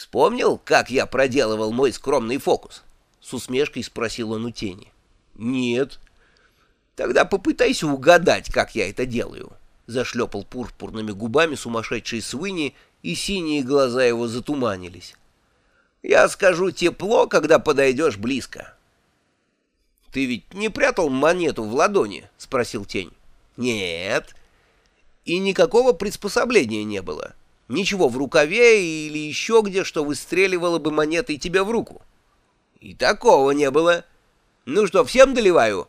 Вспомнил, как я проделывал мой скромный фокус? С усмешкой спросил он у тени. Нет. Тогда попытайся угадать, как я это делаю. Зашлепал пурпурными губами сумасшедший Свини, и синие глаза его затуманились. Я скажу тепло, когда подойдешь близко. «Ты ведь не прятал монету в ладони?» — спросил тень. «Нет». «И никакого приспособления не было? Ничего в рукаве или еще где, что выстреливало бы монетой тебе в руку?» «И такого не было. Ну что, всем доливаю?»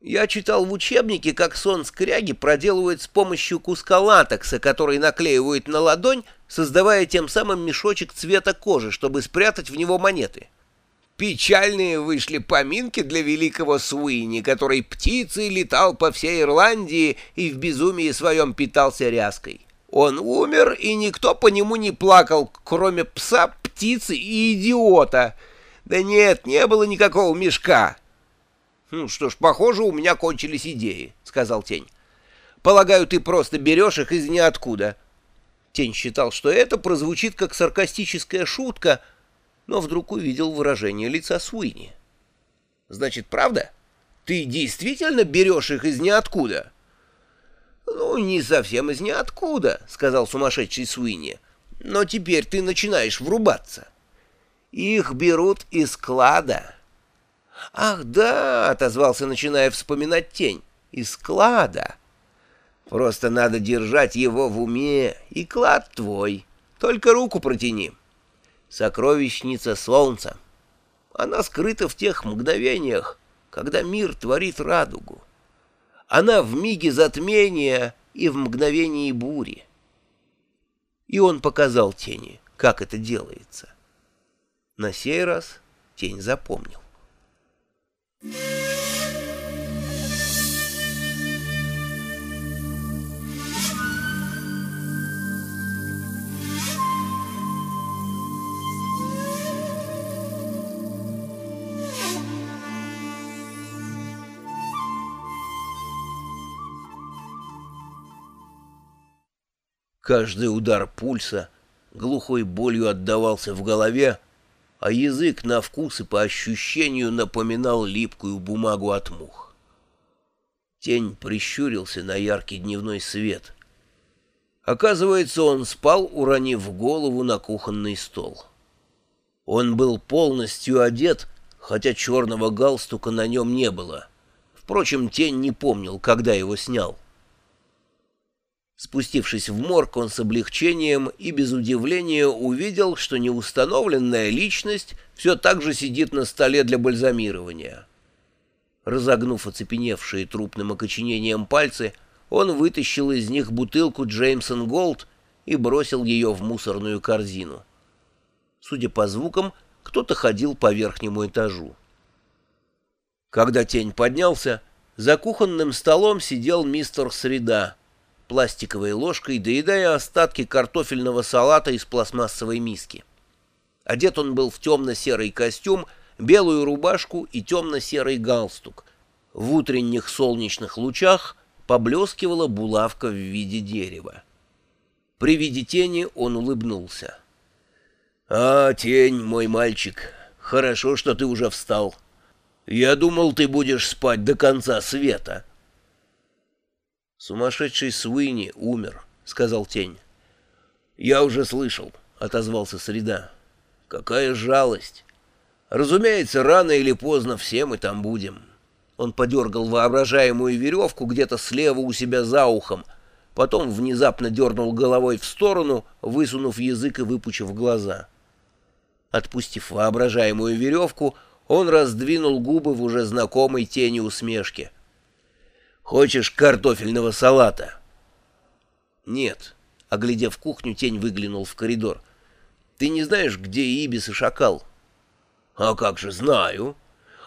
Я читал в учебнике, как сон скряги проделывают с помощью куска латекса, который наклеивают на ладонь, создавая тем самым мешочек цвета кожи, чтобы спрятать в него монеты. Печальные вышли поминки для великого Суини, который птицей летал по всей Ирландии и в безумии своем питался ряской. Он умер, и никто по нему не плакал, кроме пса, птицы и идиота. Да нет, не было никакого мешка. «Ну что ж, похоже, у меня кончились идеи», — сказал Тень. «Полагаю, ты просто берешь их из ниоткуда». Тень считал, что это прозвучит как саркастическая шутка, но вдруг увидел выражение лица Суини. «Значит, правда? Ты действительно берешь их из ниоткуда?» «Ну, не совсем из ниоткуда», — сказал сумасшедший Суини. «Но теперь ты начинаешь врубаться. Их берут из склада». «Ах, да!» — отозвался, начиная вспоминать тень. «Из клада. Просто надо держать его в уме, и клад твой. Только руку протяни. Сокровищница солнца. Она скрыта в тех мгновениях, когда мир творит радугу. Она в миге затмения и в мгновении бури». И он показал тени, как это делается. На сей раз тень запомнил. Каждый удар пульса глухой болью отдавался в голове, а язык на вкус и по ощущению напоминал липкую бумагу от мух. Тень прищурился на яркий дневной свет. Оказывается, он спал, уронив голову на кухонный стол. Он был полностью одет, хотя черного галстука на нем не было. Впрочем, тень не помнил, когда его снял. Спустившись в морг, он с облегчением и без удивления увидел, что неустановленная личность все так же сидит на столе для бальзамирования. Разогнув оцепеневшие трупным окоченением пальцы, он вытащил из них бутылку Джеймсон Голд и бросил ее в мусорную корзину. Судя по звукам, кто-то ходил по верхнему этажу. Когда тень поднялся, за кухонным столом сидел мистер Среда, пластиковой ложкой, доедая остатки картофельного салата из пластмассовой миски. Одет он был в темно-серый костюм, белую рубашку и темно-серый галстук. В утренних солнечных лучах поблескивала булавка в виде дерева. При виде тени он улыбнулся. «А, тень, мой мальчик, хорошо, что ты уже встал. Я думал, ты будешь спать до конца света». «Сумасшедший Суини умер», — сказал тень. «Я уже слышал», — отозвался Среда. «Какая жалость! Разумеется, рано или поздно все мы там будем». Он подергал воображаемую веревку где-то слева у себя за ухом, потом внезапно дернул головой в сторону, высунув язык и выпучив глаза. Отпустив воображаемую веревку, он раздвинул губы в уже знакомой тени усмешки — Хочешь картофельного салата?» «Нет». Оглядев кухню, тень выглянул в коридор. «Ты не знаешь, где Ибис и Шакал?» «А как же знаю.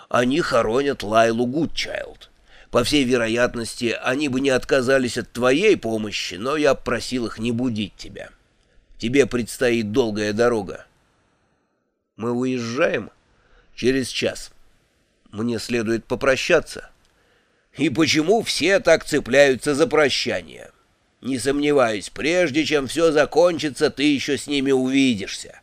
Они хоронят Лайлу Гудчайлд. По всей вероятности, они бы не отказались от твоей помощи, но я просил их не будить тебя. Тебе предстоит долгая дорога». «Мы уезжаем?» «Через час. Мне следует попрощаться». И почему все так цепляются за прощание? Не сомневаюсь, прежде чем все закончится, ты еще с ними увидишься.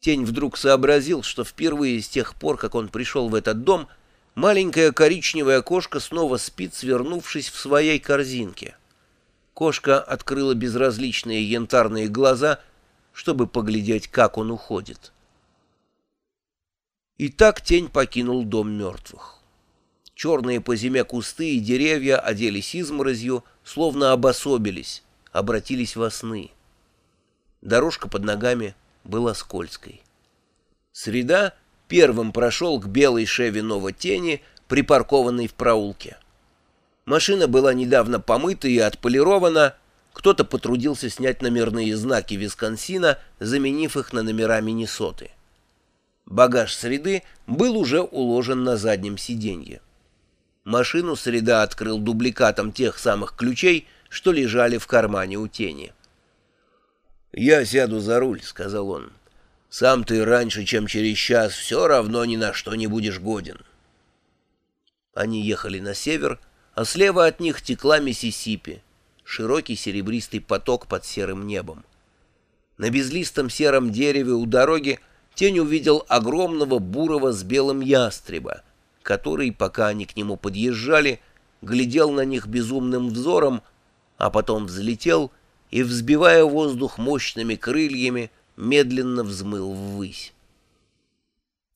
Тень вдруг сообразил, что впервые с тех пор, как он пришел в этот дом, маленькая коричневая кошка снова спит, свернувшись в своей корзинке. Кошка открыла безразличные янтарные глаза, чтобы поглядеть, как он уходит. И так тень покинул дом мертвых. Черные по зиме кусты и деревья оделись изморозью, словно обособились, обратились во сны. Дорожка под ногами была скользкой. Среда первым прошел к белой шеве тени, припаркованной в проулке. Машина была недавно помыта и отполирована, кто-то потрудился снять номерные знаки Висконсина, заменив их на номера Миннесоты. Багаж среды был уже уложен на заднем сиденье. Машину среда открыл дубликатом тех самых ключей, что лежали в кармане у тени. «Я сяду за руль», — сказал он. «Сам ты раньше, чем через час, все равно ни на что не будешь годен». Они ехали на север, а слева от них текла Миссисипи, широкий серебристый поток под серым небом. На безлистом сером дереве у дороги тень увидел огромного бурого с белым ястреба, который, пока они к нему подъезжали, глядел на них безумным взором, а потом взлетел и, взбивая воздух мощными крыльями, медленно взмыл ввысь.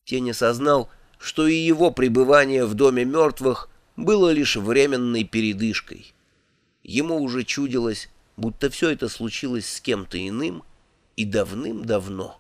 Тень осознал, что и его пребывание в доме мертвых было лишь временной передышкой. Ему уже чудилось, будто все это случилось с кем-то иным и давным-давно.